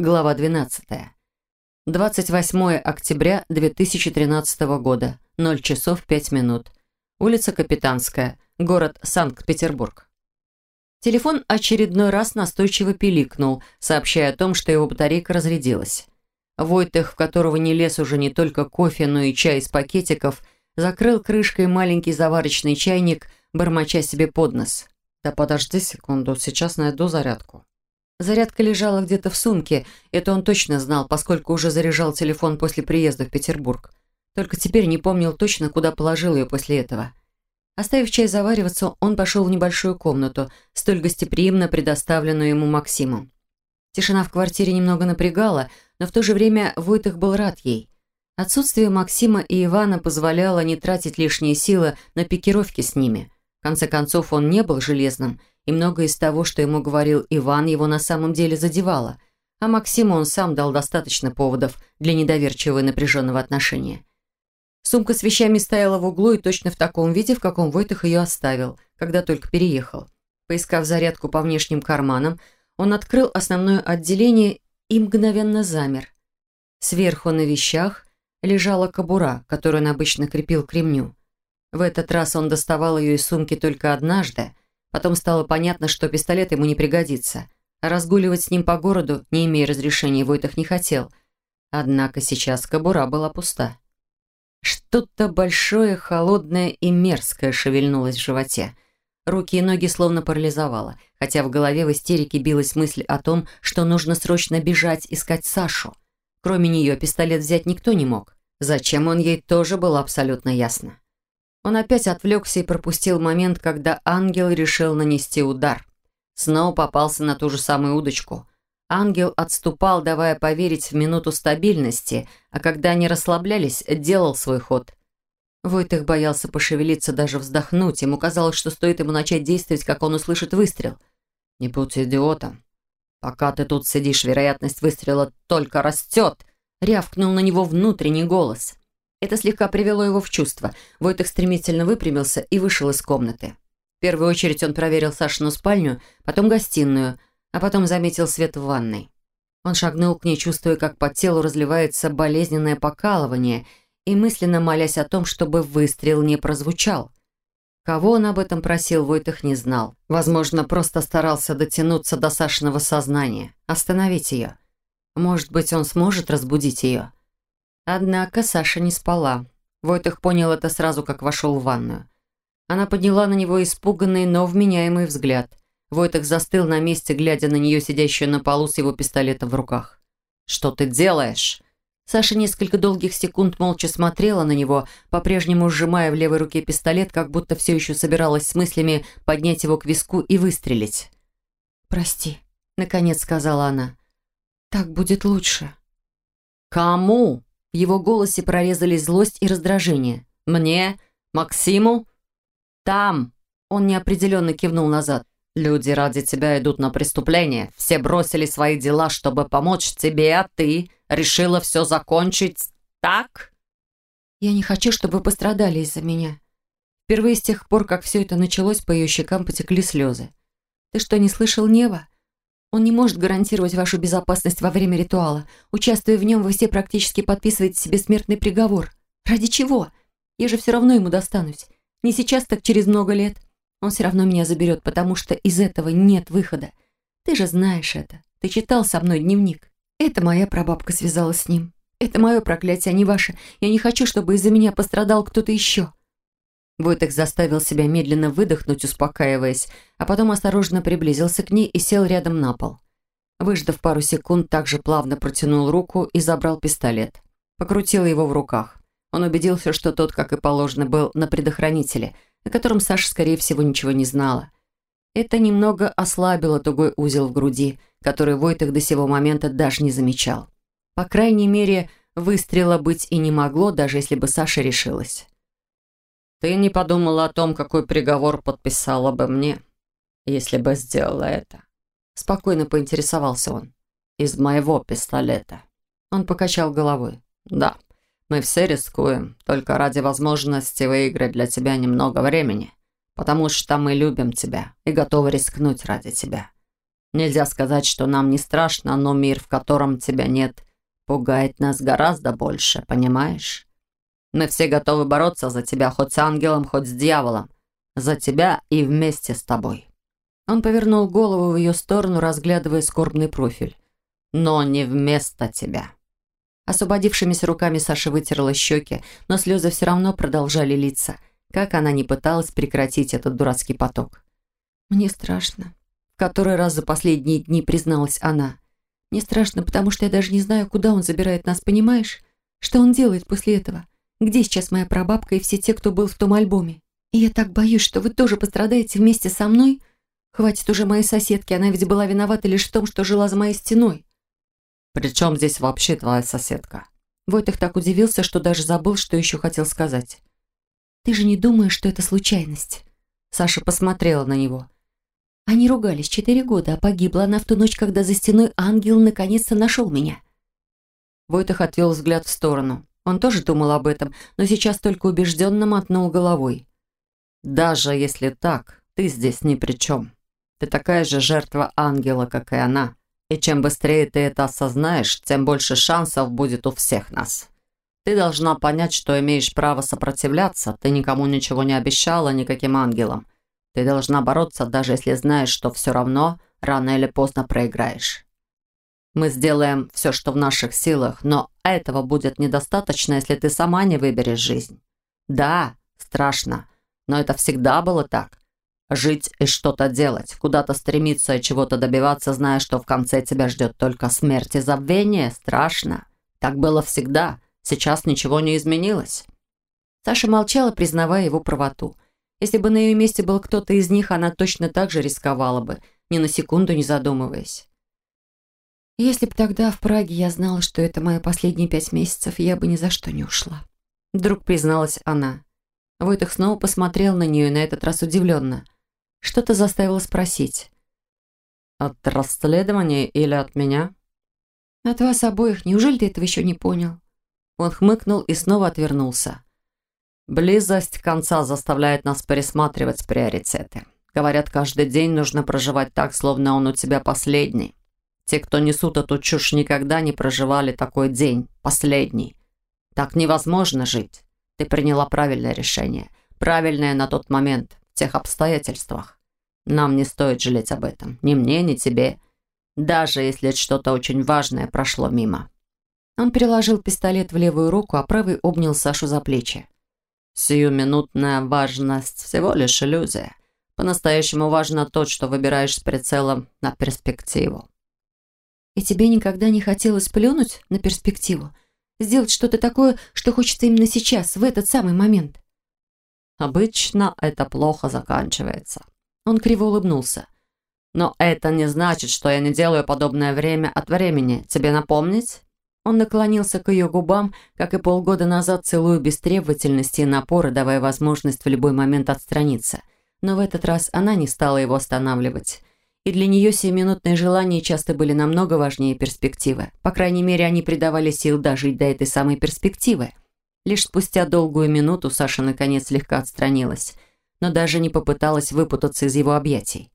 Глава 12. 28 октября 2013 года. 0 часов 5 минут. Улица Капитанская. Город Санкт-Петербург. Телефон очередной раз настойчиво пиликнул, сообщая о том, что его батарейка разрядилась. Войтых, в которого не лез уже не только кофе, но и чай из пакетиков, закрыл крышкой маленький заварочный чайник, бормоча себе под нос. «Да подожди секунду, сейчас найду зарядку». Зарядка лежала где-то в сумке, это он точно знал, поскольку уже заряжал телефон после приезда в Петербург. Только теперь не помнил точно, куда положил ее после этого. Оставив чай завариваться, он пошел в небольшую комнату, столь гостеприимно предоставленную ему Максимом. Тишина в квартире немного напрягала, но в то же время Войтых был рад ей. Отсутствие Максима и Ивана позволяло не тратить лишние силы на пикировки с ними. В конце концов, он не был железным, и многое из того, что ему говорил Иван, его на самом деле задевало. А Максиму он сам дал достаточно поводов для недоверчивого и напряженного отношения. Сумка с вещами стояла в углу и точно в таком виде, в каком Войтых ее оставил, когда только переехал. Поискав зарядку по внешним карманам, он открыл основное отделение и мгновенно замер. Сверху на вещах лежала кобура, которую он обычно крепил к ремню. В этот раз он доставал ее из сумки только однажды, потом стало понятно, что пистолет ему не пригодится. Разгуливать с ним по городу, не имея разрешения, Войтах не хотел. Однако сейчас кобура была пуста. Что-то большое, холодное и мерзкое шевельнулось в животе. Руки и ноги словно парализовало, хотя в голове в истерике билась мысль о том, что нужно срочно бежать искать Сашу. Кроме нее пистолет взять никто не мог. Зачем он ей, тоже было абсолютно ясно. Он опять отвлекся и пропустил момент, когда ангел решил нанести удар. Снова попался на ту же самую удочку. Ангел отступал, давая поверить в минуту стабильности, а когда они расслаблялись, делал свой ход. Войтых боялся пошевелиться, даже вздохнуть. Ему казалось, что стоит ему начать действовать, как он услышит выстрел. «Не будь идиотом. Пока ты тут сидишь, вероятность выстрела только растет», — рявкнул на него внутренний голос. Это слегка привело его в чувство. Войтых стремительно выпрямился и вышел из комнаты. В первую очередь он проверил Сашину спальню, потом гостиную — а потом заметил свет в ванной. Он шагнул к ней, чувствуя, как по телу разливается болезненное покалывание, и мысленно молясь о том, чтобы выстрел не прозвучал. Кого он об этом просил, Войтых не знал. Возможно, просто старался дотянуться до Сашиного сознания, остановить ее. Может быть, он сможет разбудить ее. Однако Саша не спала. Войтых понял это сразу, как вошел в ванную. Она подняла на него испуганный, но вменяемый взгляд. Войтах застыл на месте, глядя на нее, сидящую на полу с его пистолетом в руках. «Что ты делаешь?» Саша несколько долгих секунд молча смотрела на него, по-прежнему сжимая в левой руке пистолет, как будто все еще собиралась с мыслями поднять его к виску и выстрелить. «Прости», — наконец сказала она. «Так будет лучше». «Кому?» В его голосе прорезались злость и раздражение. «Мне? Максиму?» «Там!» Он неопределенно кивнул назад. Люди ради тебя идут на преступление. Все бросили свои дела, чтобы помочь тебе, а ты решила все закончить так? Я не хочу, чтобы вы пострадали из-за меня. Впервые с тех пор, как все это началось, по ее щекам потекли слезы. Ты что, не слышал Нева? Он не может гарантировать вашу безопасность во время ритуала. Участвуя в нем, вы все практически подписываете себе смертный приговор. Ради чего? Я же все равно ему достанусь. Не сейчас, так через много лет. Он все равно меня заберет, потому что из этого нет выхода. Ты же знаешь это. Ты читал со мной дневник. Это моя прабабка связалась с ним. Это мое проклятие, а не ваше. Я не хочу, чтобы из-за меня пострадал кто-то еще». Войтых заставил себя медленно выдохнуть, успокаиваясь, а потом осторожно приблизился к ней и сел рядом на пол. Выждав пару секунд, также плавно протянул руку и забрал пистолет. Покрутил его в руках. Он убедился, что тот, как и положено, был на предохранителе – о котором Саша, скорее всего, ничего не знала. Это немного ослабило тугой узел в груди, который Войтых до сего момента даже не замечал. По крайней мере, выстрела быть и не могло, даже если бы Саша решилась. «Ты не подумала о том, какой приговор подписала бы мне, если бы сделала это?» Спокойно поинтересовался он. «Из моего пистолета». Он покачал головой. «Да, мы все рискуем, только ради возможности выиграть для тебя немного времени, потому что мы любим тебя и готовы рискнуть ради тебя. Нельзя сказать, что нам не страшно, но мир, в котором тебя нет, пугает нас гораздо больше, понимаешь? Мы все готовы бороться за тебя, хоть с ангелом, хоть с дьяволом. За тебя и вместе с тобой». Он повернул голову в ее сторону, разглядывая скорбный профиль. «Но не вместо тебя». Освободившимися руками Саша вытерла щеки, но слезы все равно продолжали литься, как она не пыталась прекратить этот дурацкий поток. «Мне страшно», — в который раз за последние дни призналась она. «Мне страшно, потому что я даже не знаю, куда он забирает нас, понимаешь? Что он делает после этого? Где сейчас моя прабабка и все те, кто был в том альбоме? И я так боюсь, что вы тоже пострадаете вместе со мной. Хватит уже моей соседки, она ведь была виновата лишь в том, что жила за моей стеной». «При чем здесь вообще твоя соседка?» Войтых так удивился, что даже забыл, что еще хотел сказать. «Ты же не думаешь, что это случайность?» Саша посмотрела на него. Они ругались четыре года, а погибла она в ту ночь, когда за стеной ангел наконец-то нашел меня. Войтых отвел взгляд в сторону. Он тоже думал об этом, но сейчас только убежденно мотнул головой. «Даже если так, ты здесь ни при чем. Ты такая же жертва ангела, как и она. И чем быстрее ты это осознаешь, тем больше шансов будет у всех нас. Ты должна понять, что имеешь право сопротивляться. Ты никому ничего не обещала, никаким ангелам. Ты должна бороться, даже если знаешь, что все равно рано или поздно проиграешь. Мы сделаем все, что в наших силах, но этого будет недостаточно, если ты сама не выберешь жизнь. Да, страшно, но это всегда было так. Жить и что-то делать, куда-то стремиться и чего-то добиваться, зная, что в конце тебя ждет только смерть и забвение, страшно. Так было всегда. Сейчас ничего не изменилось. Саша молчала, признавая его правоту. Если бы на ее месте был кто-то из них, она точно так же рисковала бы, ни на секунду не задумываясь. Если бы тогда в Праге я знала, что это мои последние пять месяцев, я бы ни за что не ушла. Вдруг призналась она. Войтах снова посмотрел на нее, на этот раз удивленно – что-то заставило спросить. «От расследования или от меня?» «От вас обоих. Неужели ты этого еще не понял?» Он хмыкнул и снова отвернулся. «Близость конца заставляет нас пересматривать приоритеты. Говорят, каждый день нужно проживать так, словно он у тебя последний. Те, кто несут эту чушь, никогда не проживали такой день, последний. Так невозможно жить. Ты приняла правильное решение. Правильное на тот момент тех обстоятельствах. Нам не стоит жалеть об этом. Ни мне, ни тебе. Даже если что-то очень важное прошло мимо». Он переложил пистолет в левую руку, а правый обнял Сашу за плечи. «Сиюминутная важность – всего лишь иллюзия. По-настоящему важно то, что выбираешь с прицелом на перспективу». «И тебе никогда не хотелось плюнуть на перспективу? Сделать что-то такое, что хочется именно сейчас, в этот самый момент?» Обычно это плохо заканчивается. Он криво улыбнулся. Но это не значит, что я не делаю подобное время от времени. Тебе напомнить? Он наклонился к ее губам, как и полгода назад, целую без требовательности и напора, давая возможность в любой момент отстраниться. Но в этот раз она не стала его останавливать. И для нее сиюминутные желания часто были намного важнее перспективы. По крайней мере, они придавали сил дожить до этой самой перспективы – Лишь спустя долгую минуту Саша наконец слегка отстранилась, но даже не попыталась выпутаться из его объятий.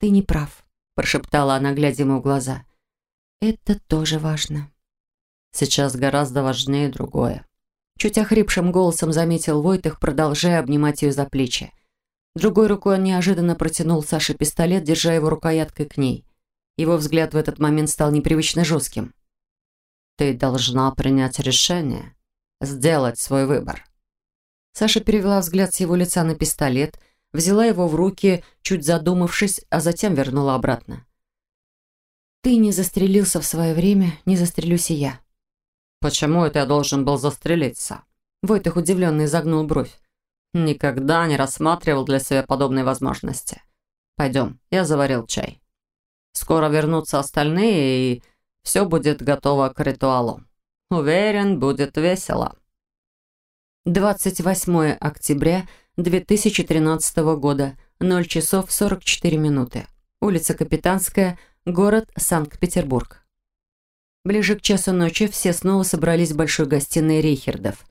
«Ты не прав», – прошептала она, глядя ему в глаза. «Это тоже важно». «Сейчас гораздо важнее другое». Чуть охрипшим голосом заметил Войтых, продолжая обнимать ее за плечи. Другой рукой он неожиданно протянул Саше пистолет, держа его рукояткой к ней. Его взгляд в этот момент стал непривычно жестким. «Ты должна принять решение», сделать свой выбор». Саша перевела взгляд с его лица на пистолет, взяла его в руки, чуть задумавшись, а затем вернула обратно. «Ты не застрелился в свое время, не застрелюсь и я». «Почему это я должен был застрелиться?» Войтых удивленно изогнул бровь. «Никогда не рассматривал для себя подобной возможности. Пойдем, я заварил чай. Скоро вернутся остальные, и все будет готово к ритуалу». Уверен, будет весело. 28 октября 2013 года, 0 часов 44 минуты. Улица Капитанская, город Санкт-Петербург. Ближе к часу ночи все снова собрались в большой гостиной Рейхердов.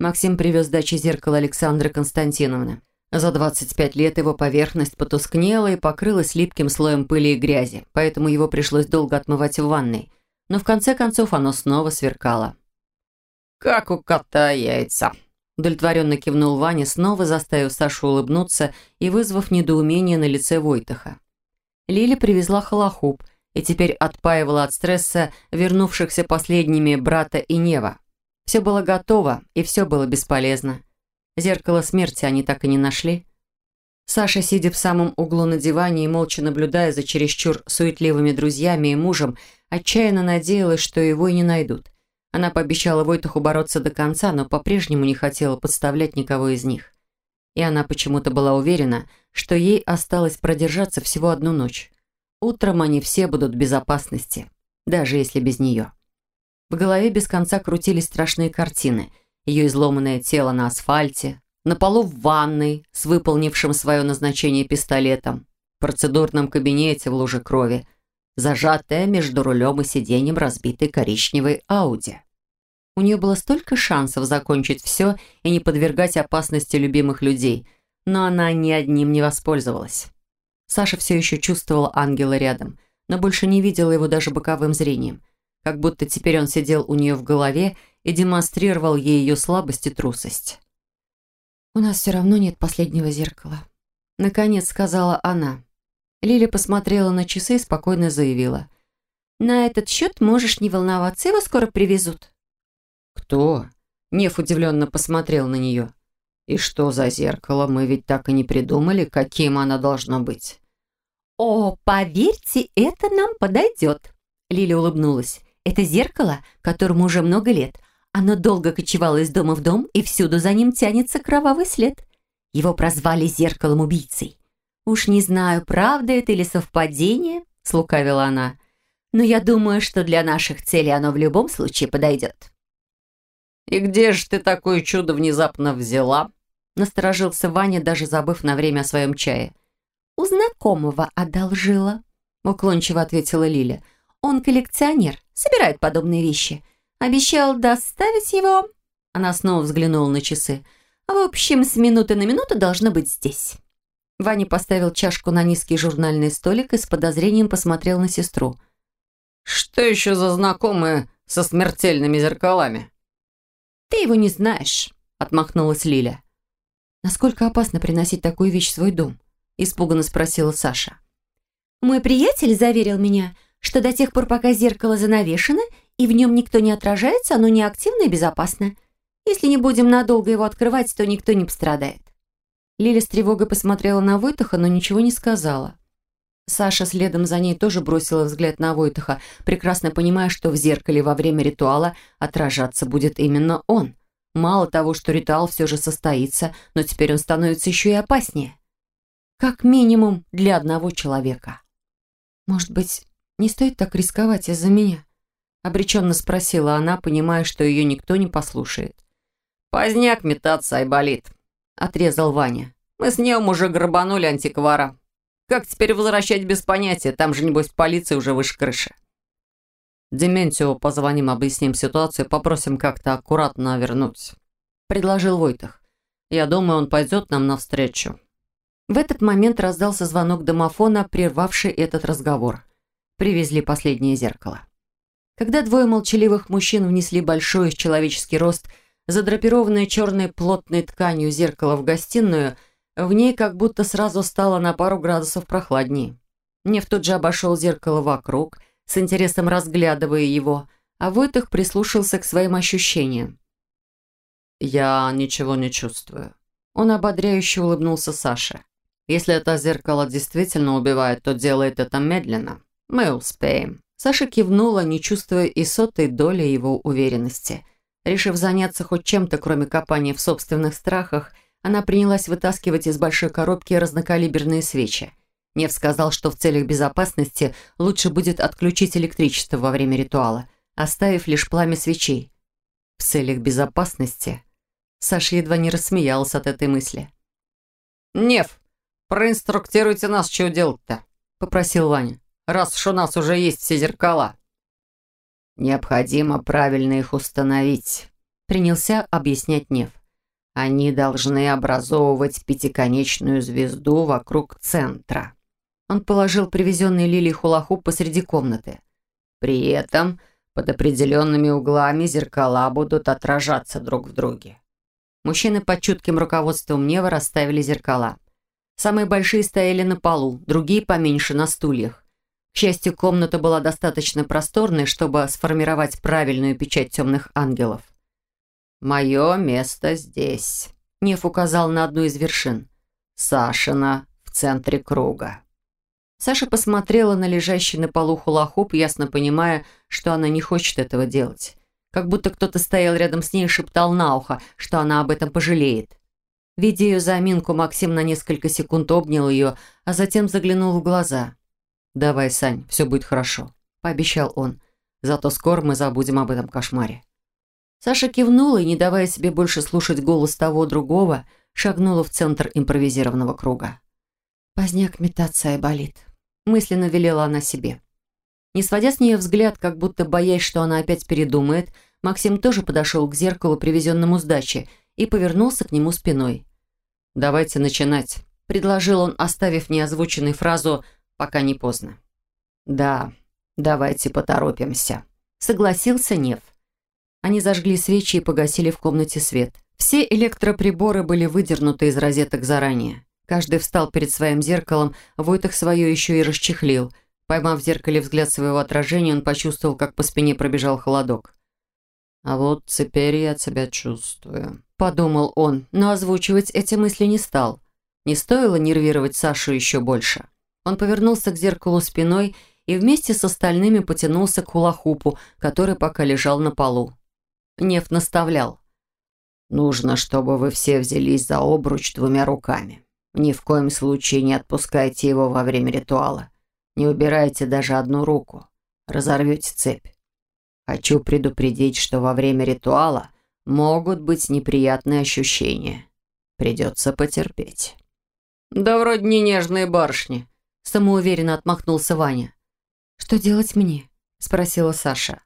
Максим привез дачи зеркало Александры Константиновны. За 25 лет его поверхность потускнела и покрылась липким слоем пыли и грязи, поэтому его пришлось долго отмывать в ванной. Но в конце концов оно снова сверкало. «Как у кота яйца», – удовлетворенно кивнул Ваня, снова заставив Сашу улыбнуться и вызвав недоумение на лице Войтаха. Лиля привезла холохуп и теперь отпаивала от стресса вернувшихся последними брата и Нева. Все было готово, и все было бесполезно. Зеркало смерти они так и не нашли. Саша, сидя в самом углу на диване и молча наблюдая за чересчур суетливыми друзьями и мужем, отчаянно надеялась, что его и не найдут. Она пообещала Войтуху бороться до конца, но по-прежнему не хотела подставлять никого из них. И она почему-то была уверена, что ей осталось продержаться всего одну ночь. Утром они все будут в безопасности, даже если без нее. В голове без конца крутились страшные картины – ее изломанное тело на асфальте, на полу в ванной с выполнившим свое назначение пистолетом, в процедурном кабинете в луже крови, зажатая между рулем и сиденьем разбитой коричневой Ауди. У нее было столько шансов закончить все и не подвергать опасности любимых людей, но она ни одним не воспользовалась. Саша все еще чувствовала ангела рядом, но больше не видела его даже боковым зрением, как будто теперь он сидел у нее в голове и демонстрировал ей ее слабость и трусость. «У нас все равно нет последнего зеркала», — наконец сказала она. Лиля посмотрела на часы и спокойно заявила. «На этот счет можешь не волноваться, его скоро привезут». «Кто?» Нев удивленно посмотрел на нее. «И что за зеркало? Мы ведь так и не придумали, каким оно должно быть». «О, поверьте, это нам подойдет», — Лиля улыбнулась. «Это зеркало, которому уже много лет. Оно долго кочевало из дома в дом, и всюду за ним тянется кровавый след. Его прозвали зеркалом-убийцей. Уж не знаю, правда это или совпадение, слукавила она. Но я думаю, что для наших целей оно в любом случае подойдет. «И где же ты такое чудо внезапно взяла?» Насторожился Ваня, даже забыв на время о своем чае. «У знакомого одолжила», — уклончиво ответила Лиля. «Он коллекционер, собирает подобные вещи. Обещал доставить его...» Она снова взглянула на часы. «В общем, с минуты на минуту должно быть здесь». Ваня поставил чашку на низкий журнальный столик и с подозрением посмотрел на сестру. «Что еще за знакомые со смертельными зеркалами?» «Ты его не знаешь», — отмахнулась Лиля. «Насколько опасно приносить такую вещь в свой дом?» — испуганно спросила Саша. «Мой приятель заверил меня, что до тех пор, пока зеркало занавешено и в нем никто не отражается, оно неактивно и безопасно. Если не будем надолго его открывать, то никто не пострадает. Лиля с тревогой посмотрела на Войтаха, но ничего не сказала. Саша следом за ней тоже бросила взгляд на Войтаха, прекрасно понимая, что в зеркале во время ритуала отражаться будет именно он. Мало того, что ритуал все же состоится, но теперь он становится еще и опаснее. Как минимум для одного человека. Может быть, не стоит так рисковать из-за меня? Обреченно спросила она, понимая, что ее никто не послушает. «Поздняк метаться, Айболит», — отрезал Ваня. «Мы с Неом уже грабанули антиквара. Как теперь возвращать без понятия? Там же, небось, полиция уже выше крыши». «Дементию позвоним, объясним ситуацию, попросим как-то аккуратно вернуть», — предложил Войтах. «Я думаю, он пойдет нам навстречу». В этот момент раздался звонок домофона, прервавший этот разговор. Привезли последнее зеркало. Когда двое молчаливых мужчин внесли большой человеческий рост, задрапированное черной плотной тканью зеркало в гостиную, в ней как будто сразу стало на пару градусов прохладнее. Нев тут же обошел зеркало вокруг, с интересом разглядывая его, а Войтых прислушался к своим ощущениям. «Я ничего не чувствую». Он ободряюще улыбнулся Саше. «Если это зеркало действительно убивает, то делает это медленно. Мы успеем». Саша кивнула, не чувствуя и сотой доли его уверенности. Решив заняться хоть чем-то, кроме копания в собственных страхах, она принялась вытаскивать из большой коробки разнокалиберные свечи. Нев сказал, что в целях безопасности лучше будет отключить электричество во время ритуала, оставив лишь пламя свечей. В целях безопасности? Саша едва не рассмеялась от этой мысли. «Нев, проинструктируйте нас, что делать-то?» – попросил Ваня раз уж у нас уже есть все зеркала. Необходимо правильно их установить, принялся объяснять Нев. Они должны образовывать пятиконечную звезду вокруг центра. Он положил привезенный Лилии хулахуп посреди комнаты. При этом под определенными углами зеркала будут отражаться друг в друге. Мужчины под чутким руководством Нева расставили зеркала. Самые большие стояли на полу, другие поменьше на стульях. К счастью, комната была достаточно просторной, чтобы сформировать правильную печать темных ангелов. «Мое место здесь», — Нев указал на одну из вершин. «Сашина в центре круга». Саша посмотрела на лежащий на полу хулахуп, ясно понимая, что она не хочет этого делать. Как будто кто-то стоял рядом с ней и шептал на ухо, что она об этом пожалеет. Видя ее заминку, Максим на несколько секунд обнял ее, а затем заглянул в глаза. «Давай, Сань, все будет хорошо», — пообещал он. «Зато скоро мы забудем об этом кошмаре». Саша кивнула и, не давая себе больше слушать голос того другого, шагнула в центр импровизированного круга. «Поздняк метаться и болит», — мысленно велела она себе. Не сводя с нее взгляд, как будто боясь, что она опять передумает, Максим тоже подошел к зеркалу, привезенному с дачи, и повернулся к нему спиной. «Давайте начинать», — предложил он, оставив неозвученную фразу «пока не поздно». «Да, давайте поторопимся», — согласился Нев. Они зажгли свечи и погасили в комнате свет. Все электроприборы были выдернуты из розеток заранее. Каждый встал перед своим зеркалом, Войтах свое еще и расчехлил. Поймав в зеркале взгляд своего отражения, он почувствовал, как по спине пробежал холодок. «А вот теперь я тебя чувствую», — подумал он, но озвучивать эти мысли не стал. Не стоило нервировать Сашу еще больше. Он повернулся к зеркалу спиной и вместе с остальными потянулся к хулахупу, который пока лежал на полу. Неф наставлял. «Нужно, чтобы вы все взялись за обруч двумя руками. Ни в коем случае не отпускайте его во время ритуала. Не убирайте даже одну руку. Разорвете цепь. Хочу предупредить, что во время ритуала могут быть неприятные ощущения. Придется потерпеть». «Да вроде не нежные барышни», — самоуверенно отмахнулся Ваня. «Что делать мне?» — спросила Саша.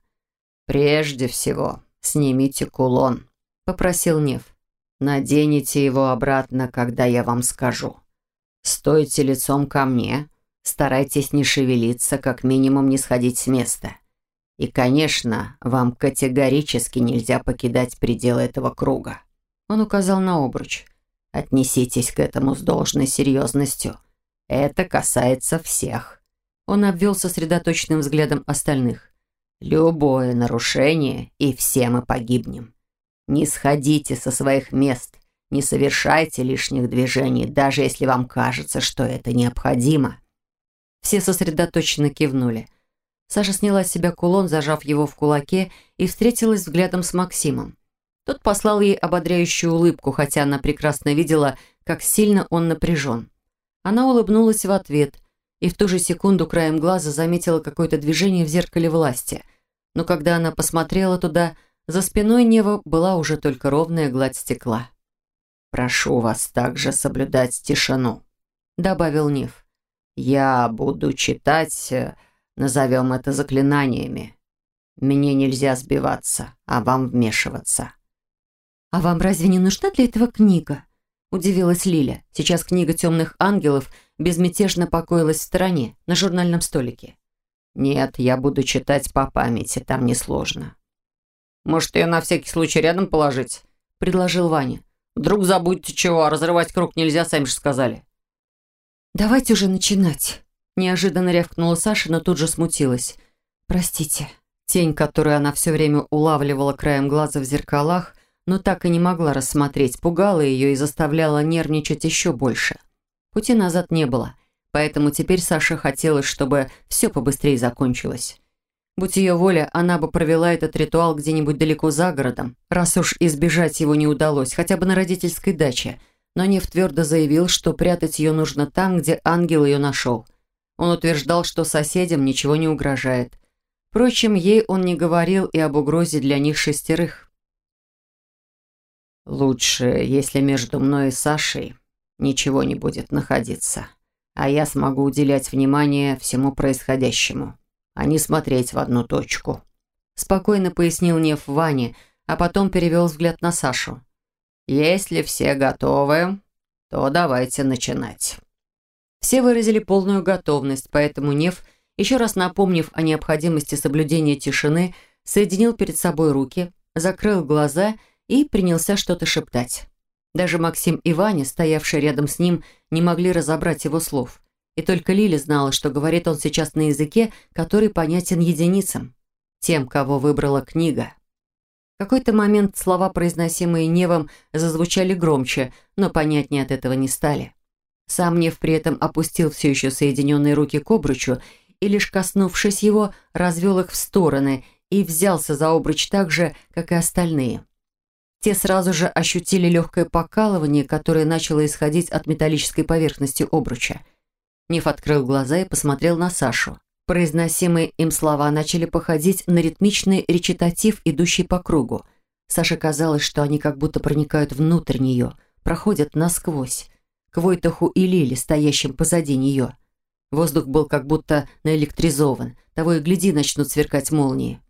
«Прежде всего, «Снимите кулон», — попросил Нев. «Наденете его обратно, когда я вам скажу. Стойте лицом ко мне, старайтесь не шевелиться, как минимум не сходить с места. И, конечно, вам категорически нельзя покидать пределы этого круга». Он указал на обруч. «Отнеситесь к этому с должной серьезностью. Это касается всех». Он обвел сосредоточенным взглядом остальных. Любое нарушение, и все мы погибнем. Не сходите со своих мест, не совершайте лишних движений, даже если вам кажется, что это необходимо. Все сосредоточенно кивнули. Саша сняла с себя кулон, зажав его в кулаке, и встретилась взглядом с Максимом. Тот послал ей ободряющую улыбку, хотя она прекрасно видела, как сильно он напряжен. Она улыбнулась в ответ, и в ту же секунду краем глаза заметила какое-то движение в зеркале власти – но когда она посмотрела туда, за спиной Нева была уже только ровная гладь стекла. «Прошу вас также соблюдать тишину», — добавил Нев. «Я буду читать, э, назовем это заклинаниями. Мне нельзя сбиваться, а вам вмешиваться». «А вам разве не нужна для этого книга?» — удивилась Лиля. Сейчас книга «Темных ангелов» безмятежно покоилась в стороне, на журнальном столике. «Нет, я буду читать по памяти, там несложно». «Может, ее на всякий случай рядом положить?» – предложил Ваня. «Вдруг забудете чего, а разрывать круг нельзя, сами же сказали». «Давайте уже начинать», – неожиданно рявкнула Саша, но тут же смутилась. «Простите». Тень, которую она все время улавливала краем глаза в зеркалах, но так и не могла рассмотреть, пугала ее и заставляла нервничать еще больше. Пути назад не было – Поэтому теперь Саша хотела, чтобы все побыстрее закончилось. Будь ее воля, она бы провела этот ритуал где-нибудь далеко за городом, раз уж избежать его не удалось, хотя бы на родительской даче. Но Нев твердо заявил, что прятать ее нужно там, где ангел ее нашел. Он утверждал, что соседям ничего не угрожает. Впрочем, ей он не говорил и об угрозе для них шестерых. «Лучше, если между мной и Сашей ничего не будет находиться», а я смогу уделять внимание всему происходящему, а не смотреть в одну точку». Спокойно пояснил Нев Ване, а потом перевел взгляд на Сашу. Если все готовы, то давайте начинать». Все выразили полную готовность, поэтому Нев, еще раз напомнив о необходимости соблюдения тишины, соединил перед собой руки, закрыл глаза и принялся что-то шептать. Даже Максим и Ваня, стоявшие рядом с ним, не могли разобрать его слов. И только Лили знала, что говорит он сейчас на языке, который понятен единицам, тем, кого выбрала книга. В какой-то момент слова, произносимые Невом, зазвучали громче, но понятнее от этого не стали. Сам Нев при этом опустил все еще соединенные руки к обручу и, лишь коснувшись его, развел их в стороны и взялся за обруч так же, как и остальные. Те сразу же ощутили легкое покалывание, которое начало исходить от металлической поверхности обруча. Нев открыл глаза и посмотрел на Сашу. Произносимые им слова начали походить на ритмичный речитатив, идущий по кругу. Саше казалось, что они как будто проникают внутрь нее, проходят насквозь к Войтаху и Лиле, стоящим позади нее. Воздух был как будто наэлектризован, того и гляди начнут сверкать молнии.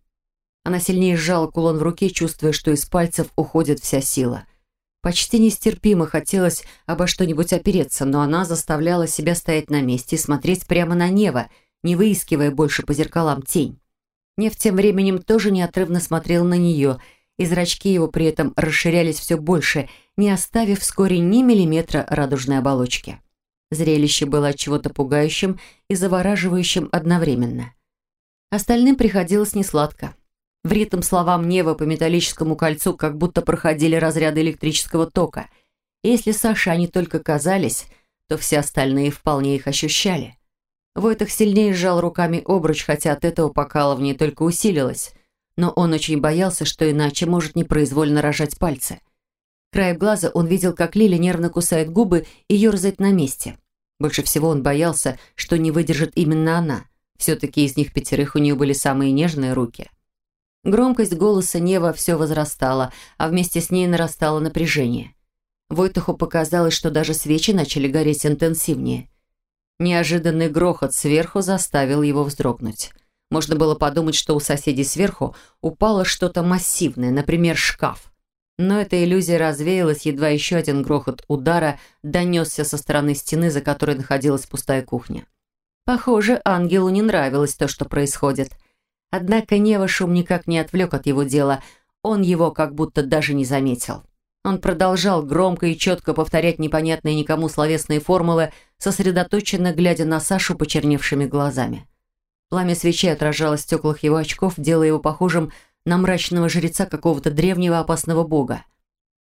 Она сильнее сжала кулон в руке, чувствуя, что из пальцев уходит вся сила. Почти нестерпимо хотелось обо что-нибудь опереться, но она заставляла себя стоять на месте и смотреть прямо на небо, не выискивая больше по зеркалам тень. Нев тем временем тоже неотрывно смотрел на нее, и зрачки его при этом расширялись все больше – не оставив вскоре ни миллиметра радужной оболочки. Зрелище было от чего-то пугающим и завораживающим одновременно. Остальным приходилось несладко. В ритм словам Нева по металлическому кольцу как будто проходили разряды электрического тока. И если Саше они только казались, то все остальные вполне их ощущали. Войтах сильнее сжал руками обруч, хотя от этого покалывание только усилилось. Но он очень боялся, что иначе может непроизвольно рожать пальцы – Краем глаза он видел, как Лили нервно кусает губы и ерзает на месте. Больше всего он боялся, что не выдержит именно она. Все-таки из них пятерых у нее были самые нежные руки. Громкость голоса Нева все возрастала, а вместе с ней нарастало напряжение. Войтуху показалось, что даже свечи начали гореть интенсивнее. Неожиданный грохот сверху заставил его вздрогнуть. Можно было подумать, что у соседей сверху упало что-то массивное, например, шкаф. Но эта иллюзия развеялась, едва еще один грохот удара донесся со стороны стены, за которой находилась пустая кухня. Похоже, ангелу не нравилось то, что происходит. Однако Нева шум никак не отвлек от его дела, он его как будто даже не заметил. Он продолжал громко и четко повторять непонятные никому словесные формулы, сосредоточенно глядя на Сашу почерневшими глазами. Пламя свечи отражалось в стеклах его очков, делая его похожим на мрачного жреца какого-то древнего опасного бога.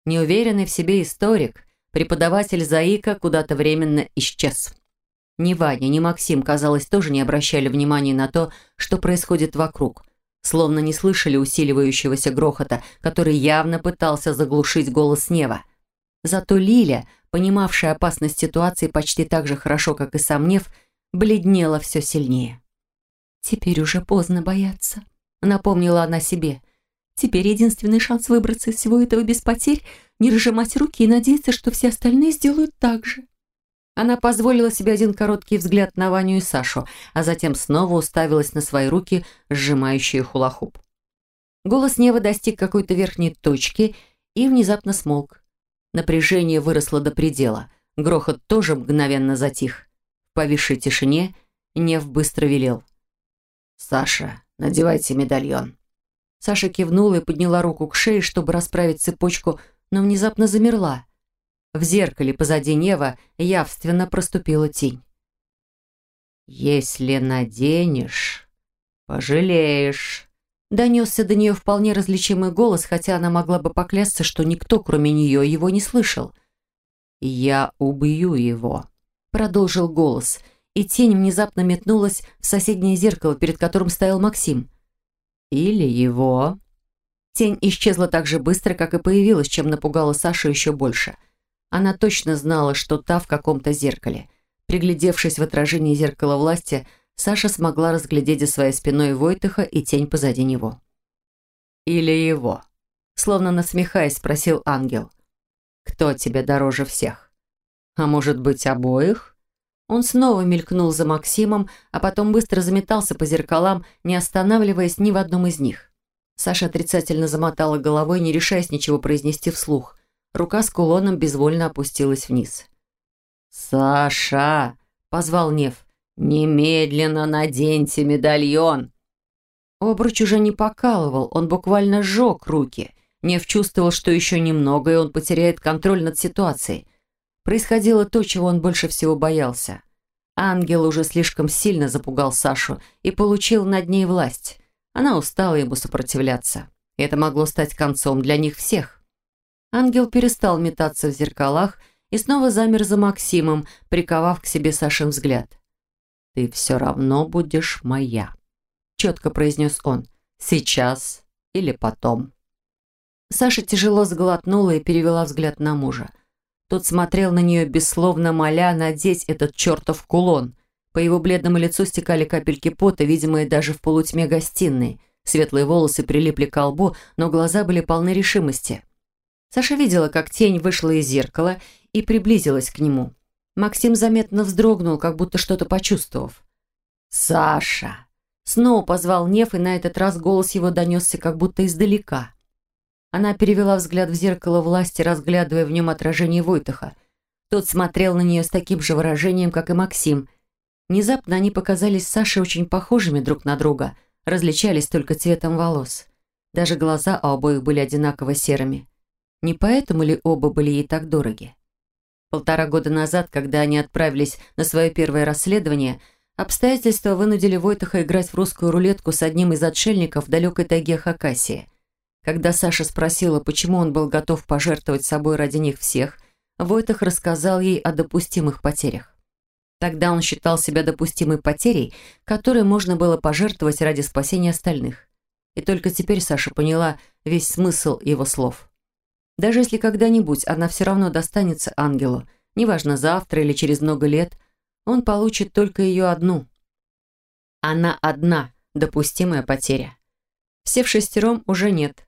Неуверенный в себе историк, преподаватель Заика куда-то временно исчез. Ни Ваня, ни Максим, казалось, тоже не обращали внимания на то, что происходит вокруг, словно не слышали усиливающегося грохота, который явно пытался заглушить голос Нева. Зато Лиля, понимавшая опасность ситуации почти так же хорошо, как и сам Нев, бледнела все сильнее. «Теперь уже поздно бояться», Напомнила она себе. Теперь единственный шанс выбраться из всего этого без потерь – не разжимать руки и надеяться, что все остальные сделают так же. Она позволила себе один короткий взгляд на Ваню и Сашу, а затем снова уставилась на свои руки, сжимающие хулахуп. Голос Нева достиг какой-то верхней точки и внезапно смолк. Напряжение выросло до предела. Грохот тоже мгновенно затих. В повисшей тишине Нев быстро велел. «Саша, надевайте медальон». Саша кивнула и подняла руку к шее, чтобы расправить цепочку, но внезапно замерла. В зеркале позади Нева явственно проступила тень. «Если наденешь, пожалеешь», — донесся до нее вполне различимый голос, хотя она могла бы поклясться, что никто, кроме нее, его не слышал. «Я убью его», — продолжил голос, — и тень внезапно метнулась в соседнее зеркало, перед которым стоял Максим. «Или его...» Тень исчезла так же быстро, как и появилась, чем напугала Сашу еще больше. Она точно знала, что та в каком-то зеркале. Приглядевшись в отражение зеркала власти, Саша смогла разглядеть за своей спиной Войтыха и тень позади него. «Или его?» Словно насмехаясь, спросил ангел. «Кто тебе дороже всех? А может быть, обоих?» Он снова мелькнул за Максимом, а потом быстро заметался по зеркалам, не останавливаясь ни в одном из них. Саша отрицательно замотала головой, не решаясь ничего произнести вслух. Рука с кулоном безвольно опустилась вниз. «Саша!» – позвал Нев. «Немедленно наденьте медальон!» Обруч уже не покалывал, он буквально сжег руки. Нев чувствовал, что еще немного, и он потеряет контроль над ситуацией. Происходило то, чего он больше всего боялся. Ангел уже слишком сильно запугал Сашу и получил над ней власть. Она устала ему сопротивляться. Это могло стать концом для них всех. Ангел перестал метаться в зеркалах и снова замер за Максимом, приковав к себе Сашин взгляд. «Ты все равно будешь моя», — четко произнес он. «Сейчас или потом». Саша тяжело сглотнула и перевела взгляд на мужа. Тот смотрел на нее, бессловно моля надеть этот чертов кулон. По его бледному лицу стекали капельки пота, видимые даже в полутьме гостиной. Светлые волосы прилипли к лбу, но глаза были полны решимости. Саша видела, как тень вышла из зеркала и приблизилась к нему. Максим заметно вздрогнул, как будто что-то почувствовав. «Саша!» Снова позвал Нев, и на этот раз голос его донесся как будто издалека. Она перевела взгляд в зеркало власти, разглядывая в нем отражение Войтаха. Тот смотрел на нее с таким же выражением, как и Максим. Внезапно они показались Саше очень похожими друг на друга, различались только цветом волос. Даже глаза у обоих были одинаково серыми. Не поэтому ли оба были ей так дороги? Полтора года назад, когда они отправились на свое первое расследование, обстоятельства вынудили Войтаха играть в русскую рулетку с одним из отшельников в далекой тайге Хакасии. Когда Саша спросила, почему он был готов пожертвовать собой ради них всех, Войтах рассказал ей о допустимых потерях. Тогда он считал себя допустимой потерей, которой можно было пожертвовать ради спасения остальных. И только теперь Саша поняла весь смысл его слов. Даже если когда-нибудь она все равно достанется ангелу, неважно завтра или через много лет, он получит только ее одну. Она одна допустимая потеря. Все в шестером уже нет.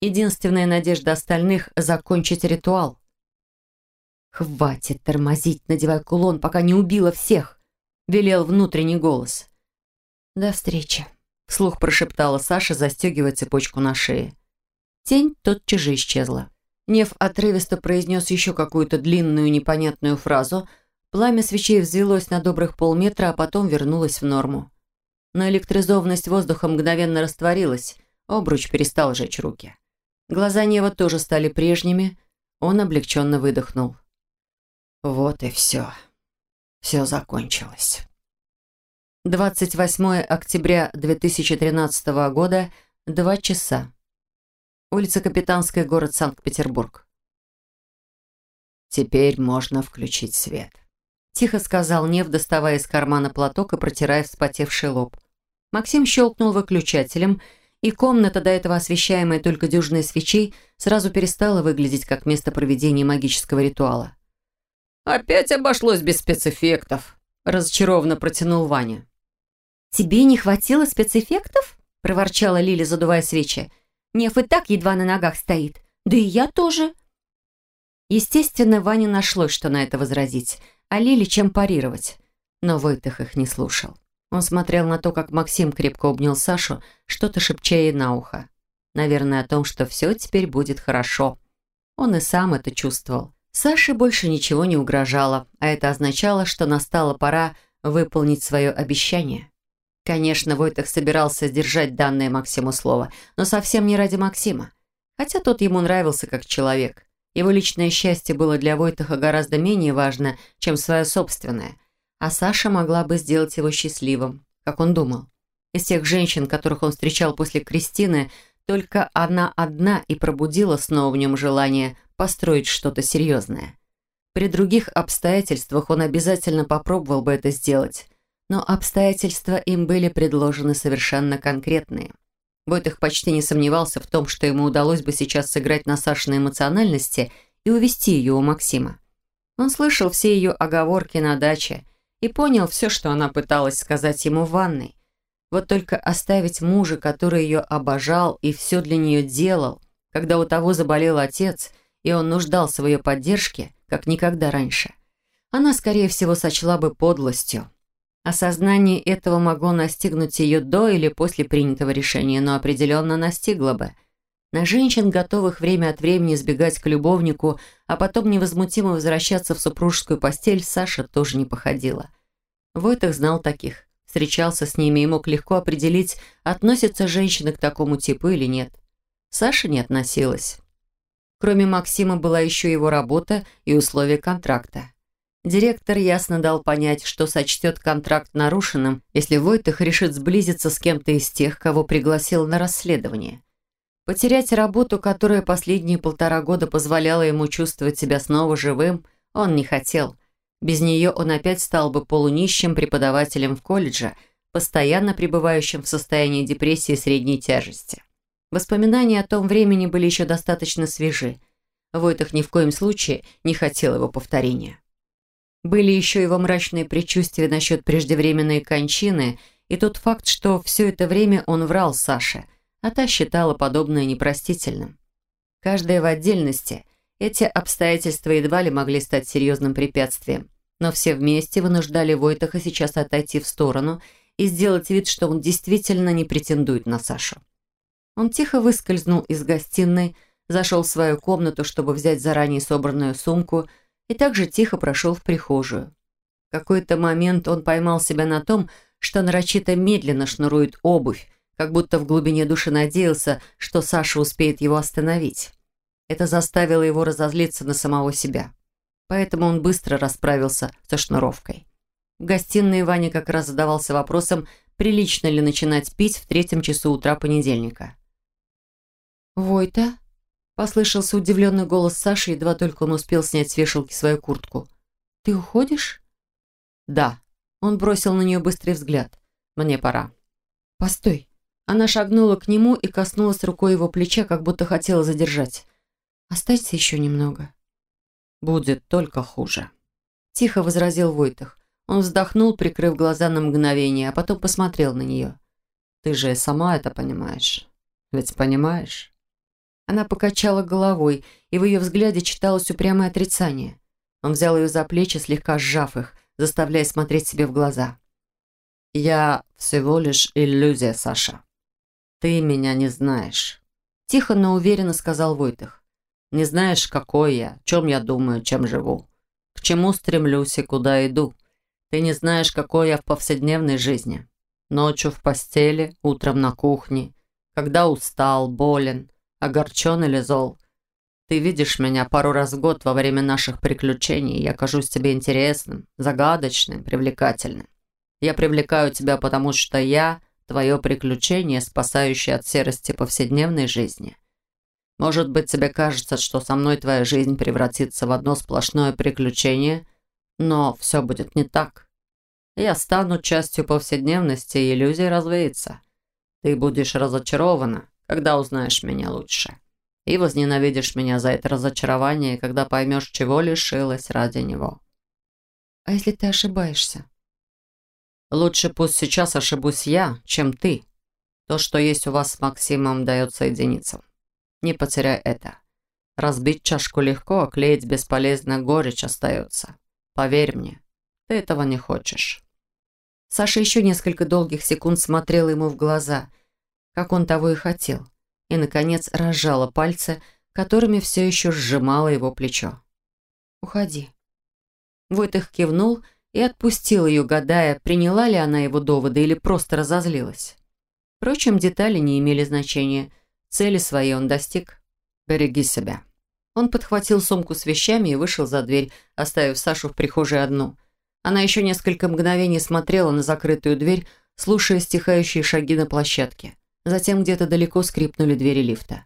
Единственная надежда остальных — закончить ритуал. «Хватит тормозить, надевай кулон, пока не убила всех!» — велел внутренний голос. «До встречи», — вслух прошептала Саша, застегивая цепочку на шее. Тень тотчас же исчезла. Нев отрывисто произнес еще какую-то длинную непонятную фразу. Пламя свечей взвелось на добрых полметра, а потом вернулось в норму. Но электризованность воздуха мгновенно растворилась, обруч перестал жечь руки. Глаза Нева тоже стали прежними. Он облегченно выдохнул. Вот и все. Все закончилось. 28 октября 2013 года, 2 часа. Улица Капитанская, город Санкт-Петербург. «Теперь можно включить свет», – тихо сказал Нев, доставая из кармана платок и протирая вспотевший лоб. Максим щелкнул выключателем – и комната, до этого освещаемая только дюжиной свечей, сразу перестала выглядеть как место проведения магического ритуала. «Опять обошлось без спецэффектов», – разочарованно протянул Ваня. «Тебе не хватило спецэффектов?» – проворчала Лили, задувая свечи. «Неф и так едва на ногах стоит. Да и я тоже». Естественно, Ване нашлось, что на это возразить, а Лили чем парировать. Но Войтых их не слушал. Он смотрел на то, как Максим крепко обнял Сашу, что-то шепча ей на ухо. Наверное, о том, что все теперь будет хорошо. Он и сам это чувствовал. Саше больше ничего не угрожало, а это означало, что настала пора выполнить свое обещание. Конечно, Войтах собирался сдержать данное Максиму слово, но совсем не ради Максима. Хотя тот ему нравился как человек. Его личное счастье было для Войтаха гораздо менее важно, чем свое собственное а Саша могла бы сделать его счастливым, как он думал. Из тех женщин, которых он встречал после Кристины, только она одна и пробудила снова в нем желание построить что-то серьезное. При других обстоятельствах он обязательно попробовал бы это сделать, но обстоятельства им были предложены совершенно конкретные. Бойтых почти не сомневался в том, что ему удалось бы сейчас сыграть на Сашиной эмоциональности и увести ее у Максима. Он слышал все ее оговорки на даче и понял все, что она пыталась сказать ему в ванной. Вот только оставить мужа, который ее обожал и все для нее делал, когда у того заболел отец, и он нуждался в ее поддержке, как никогда раньше. Она, скорее всего, сочла бы подлостью. Осознание этого могло настигнуть ее до или после принятого решения, но определенно настигло бы. На женщин, готовых время от времени сбегать к любовнику, а потом невозмутимо возвращаться в супружескую постель, Саша тоже не походила. Войтых знал таких, встречался с ними и мог легко определить, относятся женщины к такому типу или нет. Саша не относилась. Кроме Максима была еще его работа и условия контракта. Директор ясно дал понять, что сочтет контракт нарушенным, если Войтых решит сблизиться с кем-то из тех, кого пригласил на расследование. Потерять работу, которая последние полтора года позволяла ему чувствовать себя снова живым, он не хотел. Без нее он опять стал бы полунищим преподавателем в колледже, постоянно пребывающим в состоянии депрессии средней тяжести. Воспоминания о том времени были еще достаточно свежи. Войтых ни в коем случае не хотел его повторения. Были еще его мрачные предчувствия насчет преждевременной кончины и тот факт, что все это время он врал Саше, а та считала подобное непростительным. Каждая в отдельности, эти обстоятельства едва ли могли стать серьезным препятствием, но все вместе вынуждали Войтаха сейчас отойти в сторону и сделать вид, что он действительно не претендует на Сашу. Он тихо выскользнул из гостиной, зашел в свою комнату, чтобы взять заранее собранную сумку – и также тихо прошел в прихожую. В какой-то момент он поймал себя на том, что нарочито медленно шнурует обувь, как будто в глубине души надеялся, что Саша успеет его остановить. Это заставило его разозлиться на самого себя. Поэтому он быстро расправился со шнуровкой. В гостиной Ваня как раз задавался вопросом, прилично ли начинать пить в третьем часу утра понедельника. «Войта?» Послышался удивленный голос Саши, едва только он успел снять с вешалки свою куртку. «Ты уходишь?» «Да». Он бросил на нее быстрый взгляд. «Мне пора». «Постой». Она шагнула к нему и коснулась рукой его плеча, как будто хотела задержать. «Останься еще немного». «Будет только хуже», — тихо возразил Войтах. Он вздохнул, прикрыв глаза на мгновение, а потом посмотрел на нее. «Ты же сама это понимаешь. Ведь понимаешь?» Она покачала головой, и в ее взгляде читалось упрямое отрицание. Он взял ее за плечи, слегка сжав их, заставляя смотреть себе в глаза. «Я всего лишь иллюзия, Саша. Ты меня не знаешь». Тихо, но уверенно сказал Войтых. «Не знаешь, какой я, чем я думаю, чем живу, к чему стремлюсь и куда иду. Ты не знаешь, какой я в повседневной жизни. Ночью в постели, утром на кухне, когда устал, болен, огорчен или зол. Ты видишь меня пару раз в год во время наших приключений, я кажусь тебе интересным, загадочным, привлекательным. Я привлекаю тебя, потому что я – твое приключение, спасающее от серости повседневной жизни. Может быть, тебе кажется, что со мной твоя жизнь превратится в одно сплошное приключение, но все будет не так. Я стану частью повседневности, и иллюзия развеется. Ты будешь разочарована, когда узнаешь меня лучше. И возненавидишь меня за это разочарование, когда поймешь, чего лишилась ради него. А если ты ошибаешься? Лучше пусть сейчас ошибусь я, чем ты. То, что есть у вас с Максимом, дается единицам. Не потеряй это. Разбить чашку легко, а клеить бесполезно, горечь остается. Поверь мне, ты этого не хочешь. Саша еще несколько долгих секунд смотрела ему в глаза – как он того и хотел, и, наконец, разжала пальцы, которыми все еще сжимала его плечо. «Уходи». Войтых кивнул и отпустил ее, гадая, приняла ли она его доводы или просто разозлилась. Впрочем, детали не имели значения. Цели своей он достиг. «Береги себя». Он подхватил сумку с вещами и вышел за дверь, оставив Сашу в прихожей одну. Она еще несколько мгновений смотрела на закрытую дверь, слушая стихающие шаги на площадке. Затем где-то далеко скрипнули двери лифта.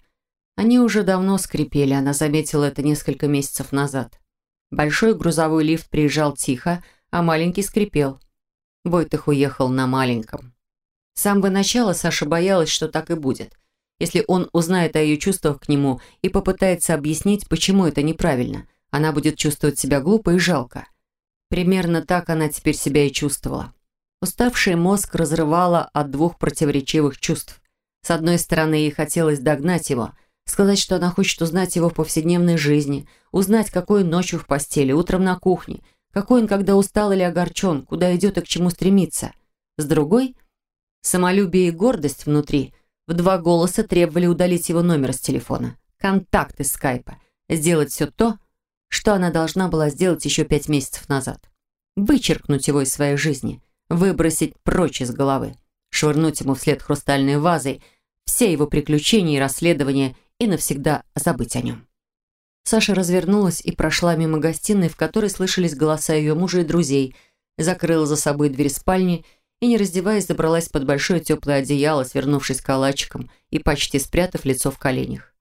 Они уже давно скрипели, она заметила это несколько месяцев назад. Большой грузовой лифт приезжал тихо, а маленький скрипел. Войтых уехал на маленьком. С самого начала Саша боялась, что так и будет. Если он узнает о ее чувствах к нему и попытается объяснить, почему это неправильно, она будет чувствовать себя глупо и жалко. Примерно так она теперь себя и чувствовала. Уставший мозг разрывала от двух противоречивых чувств. С одной стороны, ей хотелось догнать его, сказать, что она хочет узнать его в повседневной жизни, узнать, какой он ночью в постели, утром на кухне, какой он, когда устал или огорчен, куда идет и к чему стремится. С другой, самолюбие и гордость внутри. В два голоса требовали удалить его номер с телефона, контакты скайпа, сделать все то, что она должна была сделать еще пять месяцев назад. Вычеркнуть его из своей жизни, выбросить прочь из головы, швырнуть ему вслед хрустальной вазой все его приключения и расследования и навсегда забыть о нем. Саша развернулась и прошла мимо гостиной, в которой слышались голоса ее мужа и друзей, закрыла за собой дверь спальни и, не раздеваясь, забралась под большое теплое одеяло, свернувшись калачиком и почти спрятав лицо в коленях.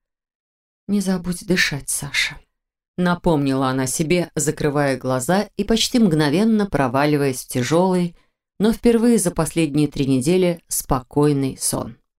«Не забудь дышать, Саша», — напомнила она себе, закрывая глаза и почти мгновенно проваливаясь в тяжелый, но впервые за последние три недели спокойный сон.